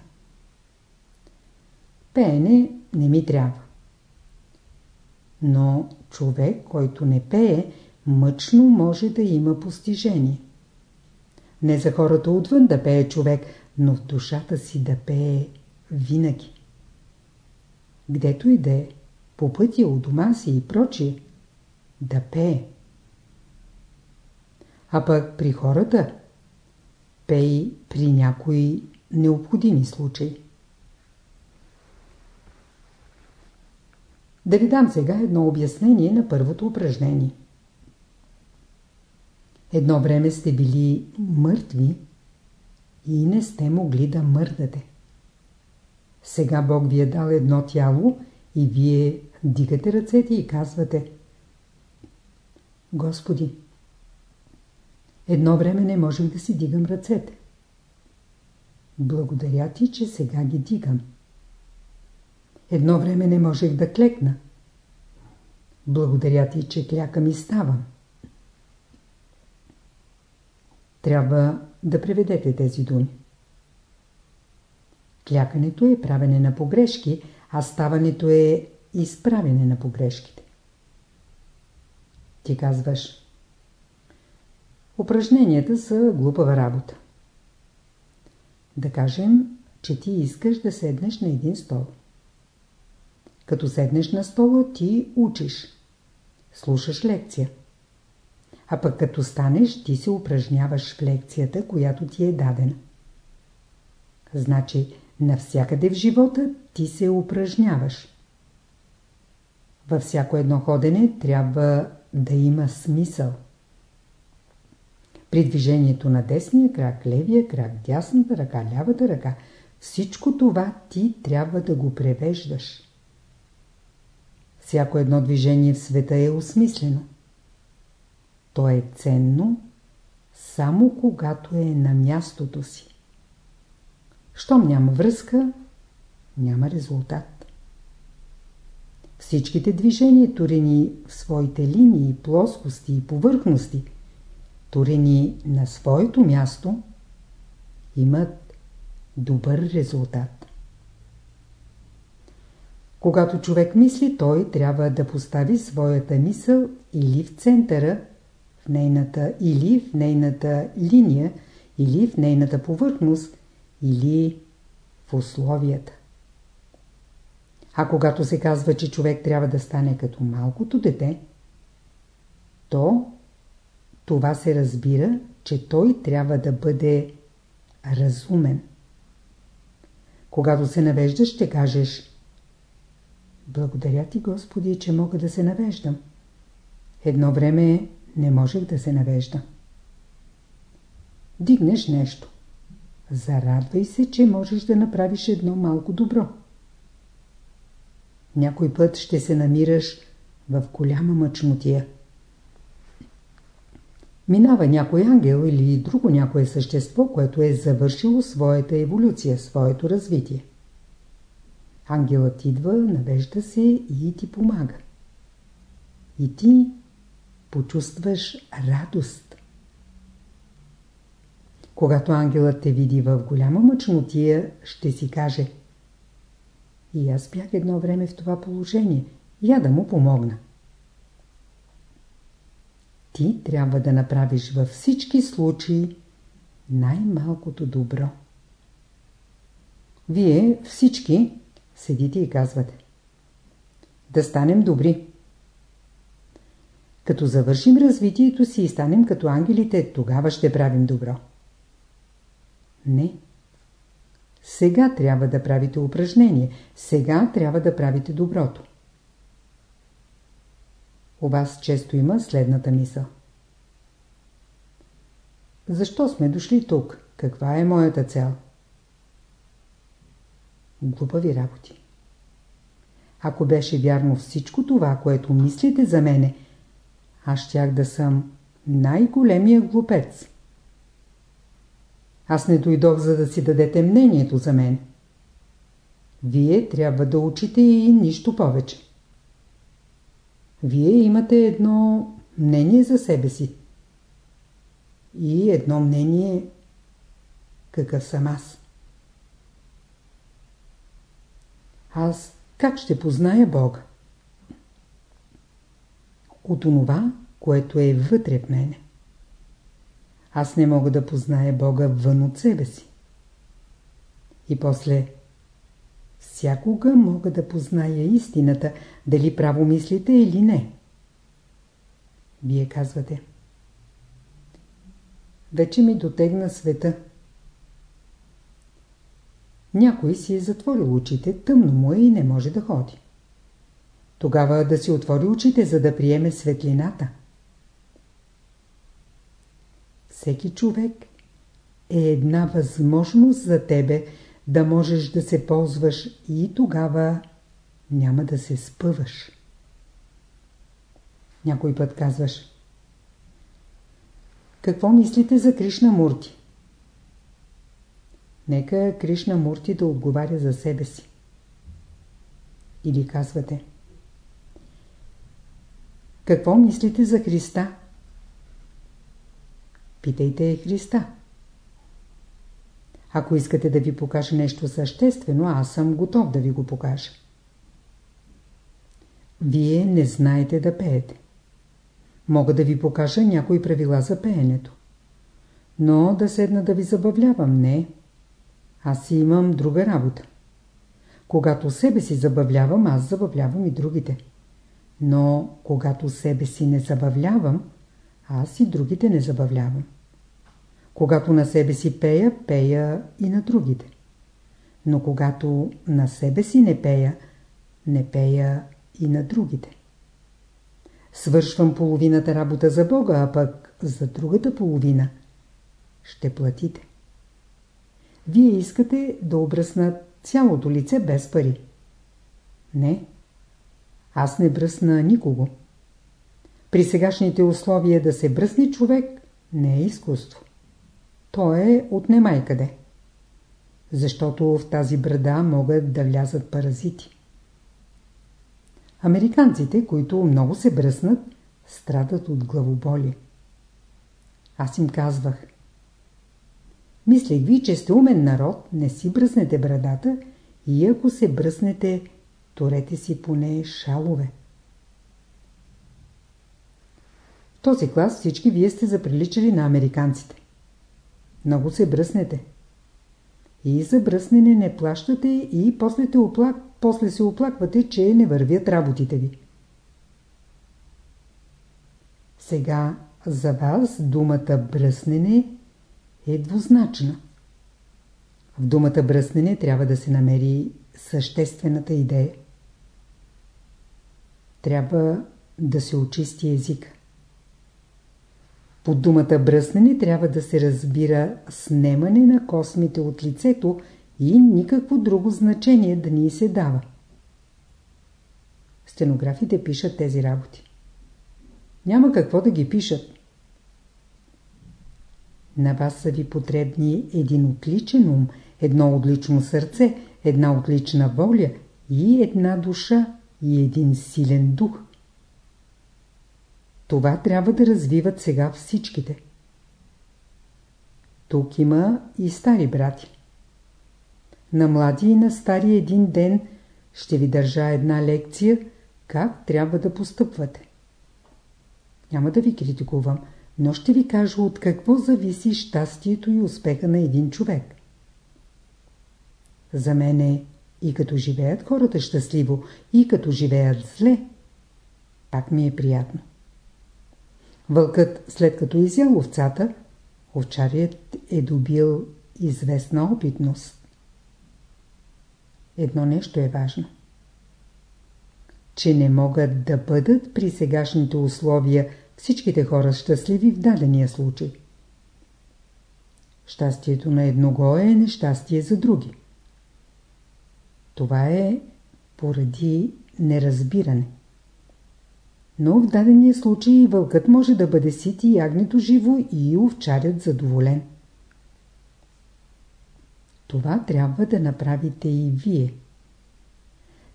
Пеене не ми трябва. Но човек, който не пее, мъчно може да има постижение. Не за хората отвън да пее човек, но в душата си да пее винаги. Гдето и да е, по пътя у дома си и прочие, да пее. А пък при хората пей при някои необходими случаи. Да ви дам сега едно обяснение на първото упражнение. Едно време сте били мъртви и не сте могли да мърдате. Сега Бог ви е дал едно тяло и вие дигате ръцете и казвате Господи, едно време не можех да си дигам ръцете. Благодаря ти, че сега ги дигам. Едно време не можех да клекна. Благодаря ти, че клякам и ставам. Трябва да преведете тези думи. Клякането е правене на погрешки, а ставането е изправене на погрешките. Ти казваш Упражненията са глупава работа. Да кажем, че ти искаш да седнеш на един стол. Като седнеш на стола, ти учиш. Слушаш лекция. А пък като станеш, ти се упражняваш в лекцията, която ти е дадена. Значи, навсякъде в живота ти се упражняваш. Във всяко едно ходене трябва да има смисъл. При движението на десния крак, левия крак, дясната ръка, лявата ръка, всичко това ти трябва да го превеждаш. Всяко едно движение в света е осмислено. То е ценно само когато е на мястото си. Щом няма връзка, няма резултат. Всичките движения, турени в своите линии, плоскости и повърхности, турени на своето място, имат добър резултат. Когато човек мисли, той трябва да постави своята мисъл или в центъра, в нейната, или в нейната линия, или в нейната повърхност, или в условията. А когато се казва, че човек трябва да стане като малкото дете, то това се разбира, че той трябва да бъде разумен. Когато се навеждаш, ще кажеш Благодаря ти, Господи, че мога да се навеждам. Едно време не можех да се навеждам. Дигнеш нещо. Зарадвай се, че можеш да направиш едно малко добро. Някой път ще се намираш в голяма мъчнотия. Минава някой ангел или друго някое същество, което е завършило своята еволюция, своето развитие. Ангелът идва, навежда се и ти помага. И ти почувстваш радост. Когато ангелът те види в голяма мъчнотия, ще си каже И аз бях едно време в това положение. Я да му помогна. Ти трябва да направиш във всички случаи най-малкото добро. Вие всички седите и казвате Да станем добри. Като завършим развитието си и станем като ангелите, тогава ще правим добро. Не. Сега трябва да правите упражнение. Сега трябва да правите доброто. У вас често има следната мисъл. Защо сме дошли тук? Каква е моята цел? Глупави работи. Ако беше вярно всичко това, което мислите за мене, аз щях да съм най-големия глупец. Аз не дойдох, за да си дадете мнението за мен. Вие трябва да учите и нищо повече. Вие имате едно мнение за себе си. И едно мнение какъв съм аз. Аз как ще позная Бога? От онова, което е вътре в мене. Аз не мога да позная Бога вън от себе си. И после всякога мога да позная истината, дали право мислите или не. Вие казвате. Вече ми дотегна света. Някой си е затворил очите, тъмно му е и не може да ходи. Тогава да си отвори очите, за да приеме светлината. Всеки човек е една възможност за тебе да можеш да се ползваш и тогава няма да се спъваш. Някой път казваш Какво мислите за Кришна Мурти? Нека Кришна Мурти да отговаря за себе си. Или казвате Какво мислите за Христа? Питайте Христа. Ако искате да ви покажа нещо съществено, аз съм готов да ви го покажа. Вие не знаете да пеете. Мога да ви покажа някои правила за пеенето. Но да седна да ви забавлявам, не. Аз си имам друга работа. Когато себе си забавлявам, аз забавлявам и другите. Но когато себе си не забавлявам, аз и другите не забавлявам. Когато на себе си пея, пея и на другите. Но когато на себе си не пея, не пея и на другите. Свършвам половината работа за Бога, а пък за другата половина ще платите. Вие искате да обръснат цялото лице без пари. Не. Аз не бръсна никого. При сегашните условия да се бръсне човек не е изкуство. То е отнемай къде. Защото в тази брада могат да влязат паразити. Американците, които много се бръснат, страдат от главоболи. Аз им казвах. Мислех ви, че сте умен народ, не си бръснете брадата и ако се бръснете, торете си поне шалове. В този клас всички вие сте заприличали на американците. Много се бръснете. И за бръснене не плащате и после, те оплак... после се оплаквате, че не вървят работите ви. Сега за вас думата бръснене е двузначна. В думата бръснене трябва да се намери съществената идея. Трябва да се очисти езика. Под думата бръснене трябва да се разбира снемане на космите от лицето и никакво друго значение да ни се дава. Стенографите пишат тези работи. Няма какво да ги пишат. На вас са ви потребни един отличен ум, едно отлично сърце, една отлична воля и една душа и един силен дух. Това трябва да развиват сега всичките. Тук има и стари брати. На млади и на стари един ден ще ви държа една лекция как трябва да постъпвате. Няма да ви критикувам, но ще ви кажа от какво зависи щастието и успеха на един човек. За мен е и като живеят хората щастливо, и като живеят зле, пак ми е приятно. Вълкът, след като изял овцата, овчарият е добил известна опитност. Едно нещо е важно. Че не могат да бъдат при сегашните условия всичките хора щастливи в дадения случай. Щастието на едного е нещастие за други. Това е поради неразбиране. Но в дадения случай вълкът може да бъде сит и ягнето живо и овчарят задоволен. Това трябва да направите и вие.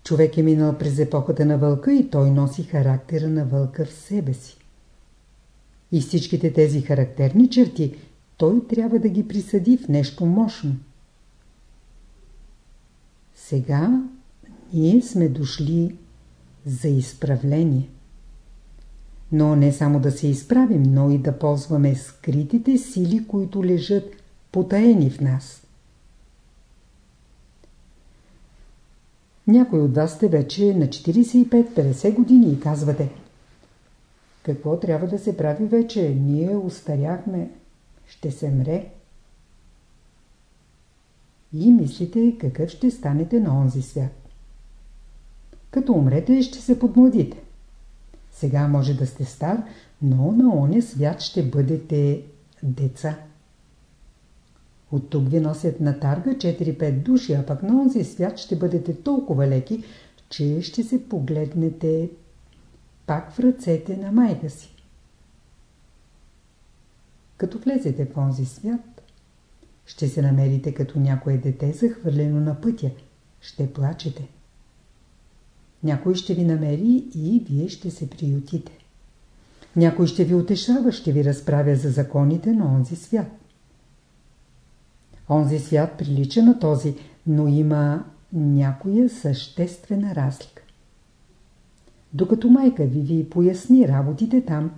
Човек е минал през епохата на вълка и той носи характера на вълка в себе си. И всичките тези характерни черти той трябва да ги присъди в нещо мощно. Сега ние сме дошли за изправление. Но не само да се изправим, но и да ползваме скритите сили, които лежат потаени в нас. Някой от вас сте вече на 45-50 години и казвате Какво трябва да се прави вече? Ние устаряхме. Ще се мре. И мислите какъв ще станете на онзи свят. Като умрете, ще се подмладите. Сега може да сте стар, но на оня свят ще бъдете деца. От тук ви носят на тарга 4-5 души, а пък на онзи свят ще бъдете толкова леки, че ще се погледнете пак в ръцете на майка си. Като влезете в онзи свят, ще се намерите като някое дете захвърлено на пътя. Ще плачете. някой ще ви намери и вие ще се приютите. Някой ще ви утешава, ще ви разправя за законите на онзи свят. Онзи свят прилича на този, но има някоя съществена разлика. Докато майка ви ви поясни работите там,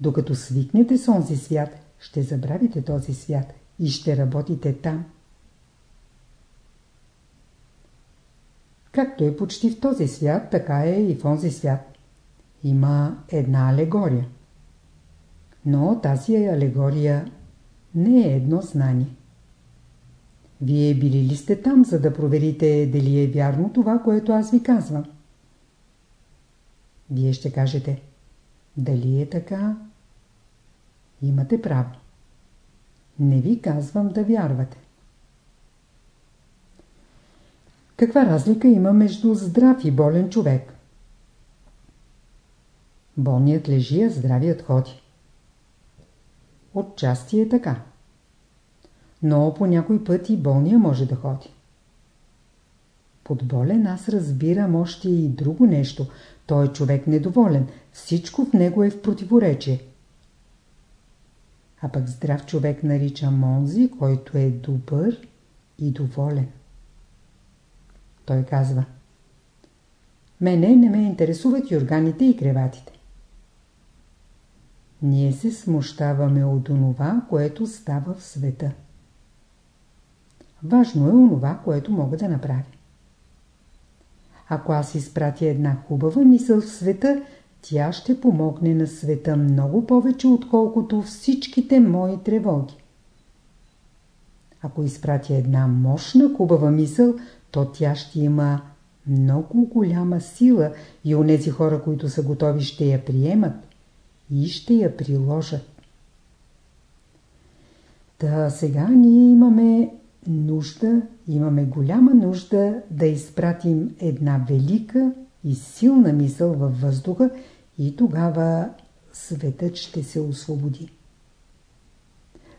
докато свикнете с онзи свят, ще забравите този свят и ще работите там. Както е почти в този свят, така е и в онзи свят. Има една алегория. Но тази алегория не е едно знание. Вие били ли сте там, за да проверите дали е вярно това, което аз ви казвам? Вие ще кажете, дали е така? Имате право. Не ви казвам да вярвате. Каква разлика има между здрав и болен човек? Болният лежи, а здравият ходи. Отчасти е така. Но по някой път и болния може да ходи. Под болен аз разбирам още и друго нещо. Той е човек недоволен. Всичко в него е в противоречие. А пък здрав човек нарича монзи, който е добър и доволен. Той казва Мене не ме интересуват и органите и креватите. Ние се смущаваме от онова, което става в света. Важно е онова, което мога да направя. Ако аз изпратя една хубава мисъл в света, тя ще помогне на света много повече, отколкото всичките мои тревоги. Ако изпратя една мощна хубава мисъл, то тя ще има много голяма сила и онези хора, които са готови, ще я приемат и ще я приложат. Та сега ние имаме нужда, имаме голяма нужда да изпратим една велика и силна мисъл във въздуха и тогава светът ще се освободи.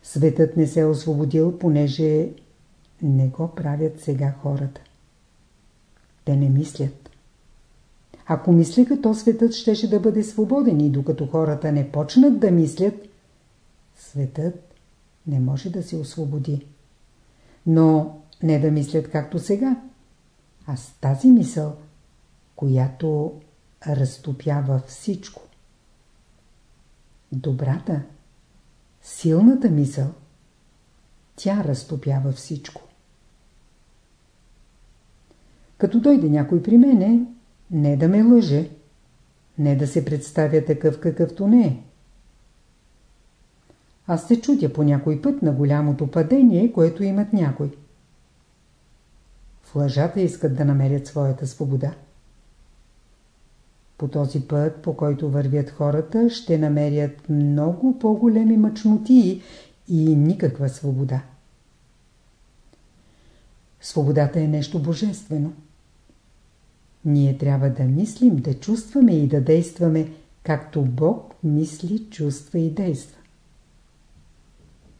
Светът не се е освободил, понеже не го правят сега хората. Те не мислят. Ако мислеха, то светът щеше да бъде свободен и докато хората не почнат да мислят, светът не може да се освободи. Но не да мислят както сега, а с тази мисъл, която разтопява всичко. Добрата, силната мисъл, тя разтопява всичко. Като дойде някой при мене, не да ме лъже, не да се представя такъв какъвто не е. Аз се чудя по някой път на голямото падение, което имат някой. В лъжата искат да намерят своята свобода. По този път, по който вървят хората, ще намерят много по-големи мъчноти и никаква свобода. Свободата е нещо божествено. Ние трябва да мислим, да чувстваме и да действаме, както Бог мисли, чувства и действа.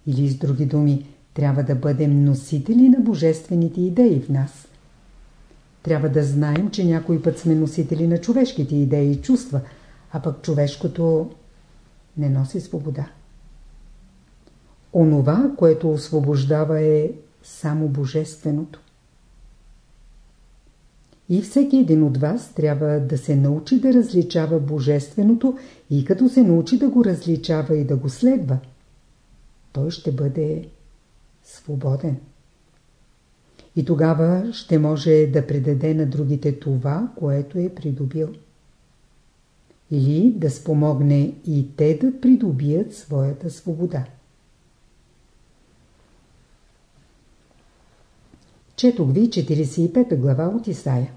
Или с други думи, трябва да бъдем носители на божествените идеи в нас. Трябва да знаем, че някой път сме носители на човешките идеи и чувства, а пък човешкото не носи свобода. Онова, което освобождава е само божественото. И всеки един от вас трябва да се научи да различава божественото и като се научи да го различава и да го следва, той ще бъде свободен. И тогава ще може да предаде на другите това, което е придобил. Или да спомогне и те да придобият своята свобода. Четох ви 45 глава от Исаия.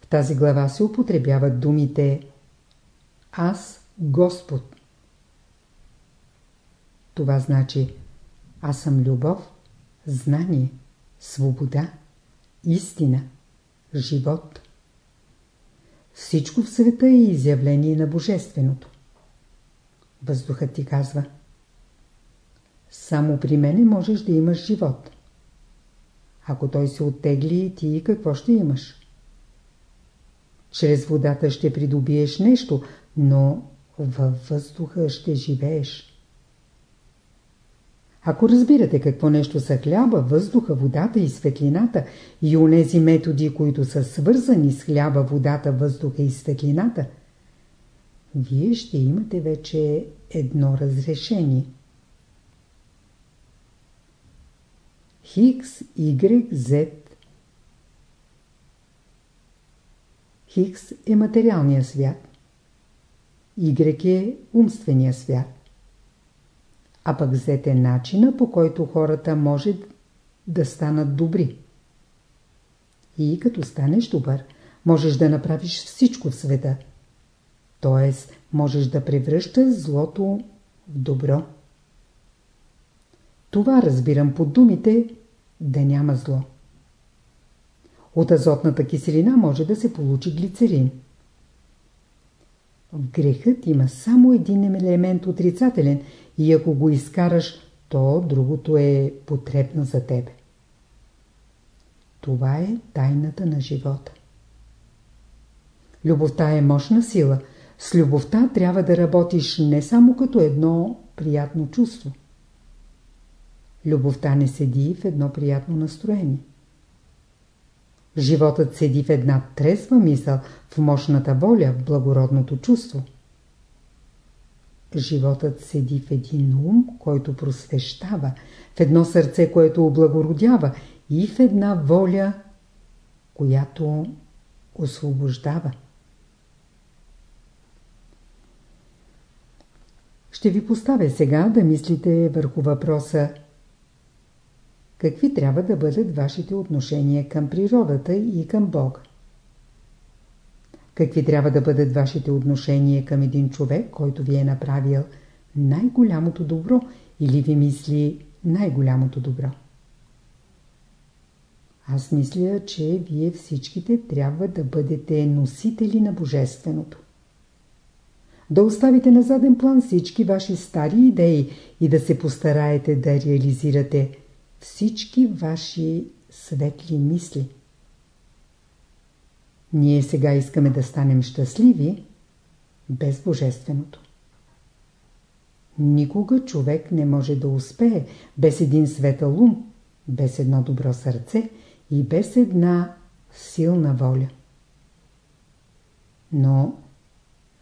В тази глава се употребяват думите Аз Господ. Това значи Аз съм любов, знание, свобода, истина, живот. Всичко в света е изявление на Божественото. Въздухът ти казва Само при мене можеш да имаш живот. Ако той се оттегли, ти какво ще имаш? Чрез водата ще придобиеш нещо, но във въздуха ще живееш. Ако разбирате какво нещо са хляба, въздуха, водата и светлината и онези методи, които са свързани с хляба, водата, въздуха и светлината, вие ще имате вече едно разрешение. Хикс, Y, Z Хикс е материалния свят. Y е умствения свят. А пък Z е начина, по който хората може да станат добри. И като станеш добър, можеш да направиш всичко в света. Тоест, можеш да превръщаш злото в добро. Това разбирам под думите да няма зло. От азотната киселина може да се получи глицерин. Грехът има само един елемент отрицателен и ако го изкараш, то другото е потребно за тебе. Това е тайната на живота. Любовта е мощна сила. С любовта трябва да работиш не само като едно приятно чувство. Любовта не седи в едно приятно настроение. Животът седи в една трезва мисъл, в мощната воля, в благородното чувство. Животът седи в един ум, който просвещава, в едно сърце, което облагородява и в една воля, която освобождава. Ще ви поставя сега да мислите върху въпроса какви трябва да бъдат вашите отношения към природата и към Бога. Какви трябва да бъдат вашите отношения към един човек, който ви е направил най-голямото добро или ви мисли най-голямото добро. Аз мисля, че вие всичките трябва да бъдете носители на Божественото. Да оставите на заден план всички ваши стари идеи и да се постараете да реализирате всички ваши светли мисли. Ние сега искаме да станем щастливи без Божественото. Никога човек не може да успее без един светъл ум, без едно добро сърце и без една силна воля. Но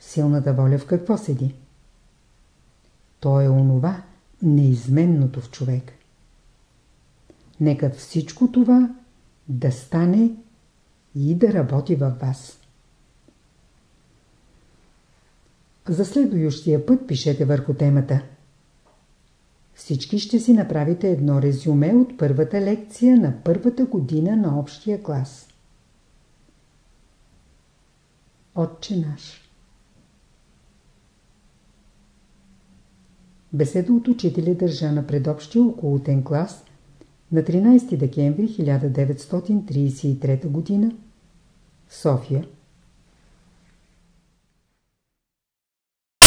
силната воля в какво седи? То е онова, неизменното в човек. Нека всичко това да стане и да работи във вас. За следващия път пишете върху темата. Всички ще си направите едно резюме от първата лекция на първата година на общия клас. Отче наш Беседа от учителя държа на предобщия околотен клас на 13 декември 1933 г. София